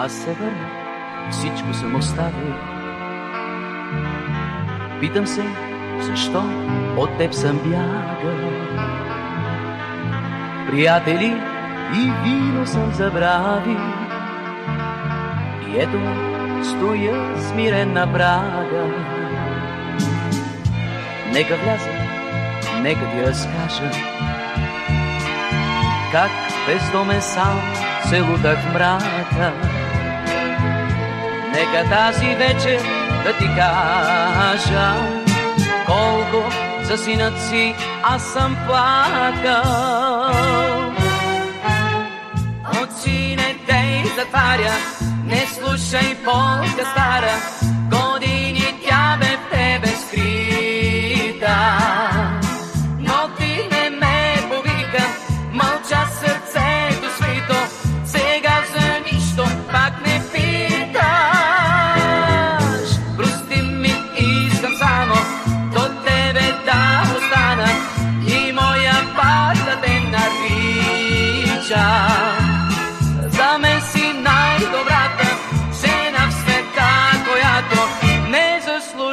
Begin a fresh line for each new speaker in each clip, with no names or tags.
Аз се върна, всичко съм оставил. Питам се, защо от теб съм бягал. Приятели и вино съм забравил. И ето стоя смирен на прага. Нека вляза, нека ти разкажа как бездомен сам се лутах мрака. Нека тази вечер да ти кажа колко за синът си аз съм плакал. Очи не дей затваря, не слушай полка стара,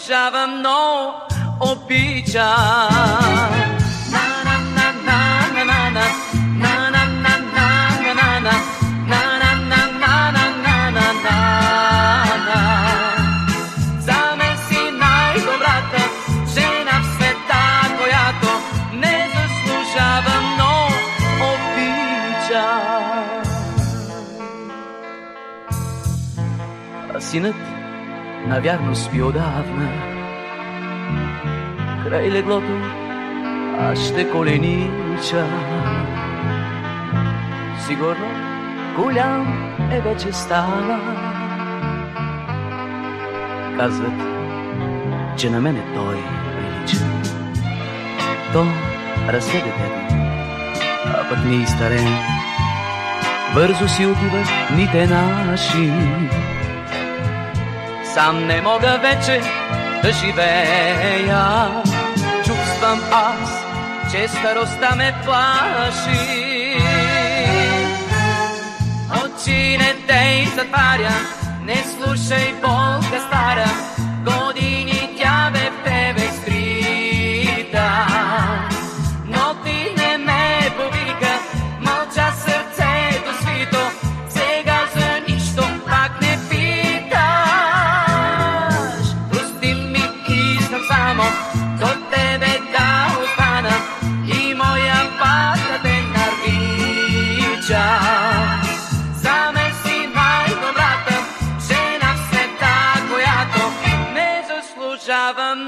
изкушава, но обича. Sinat навярно спи отдавна. Край леглото аз ще коленича. Сигурно голям е вече става. Казват, че на мене той прилича. То расте детето, а пък не и старен. Бързо си отиват дните наши. Сам не мога вече да живея. Чувствам аз, че старостта ме плаши. Очи не дей затваря, не слушай болка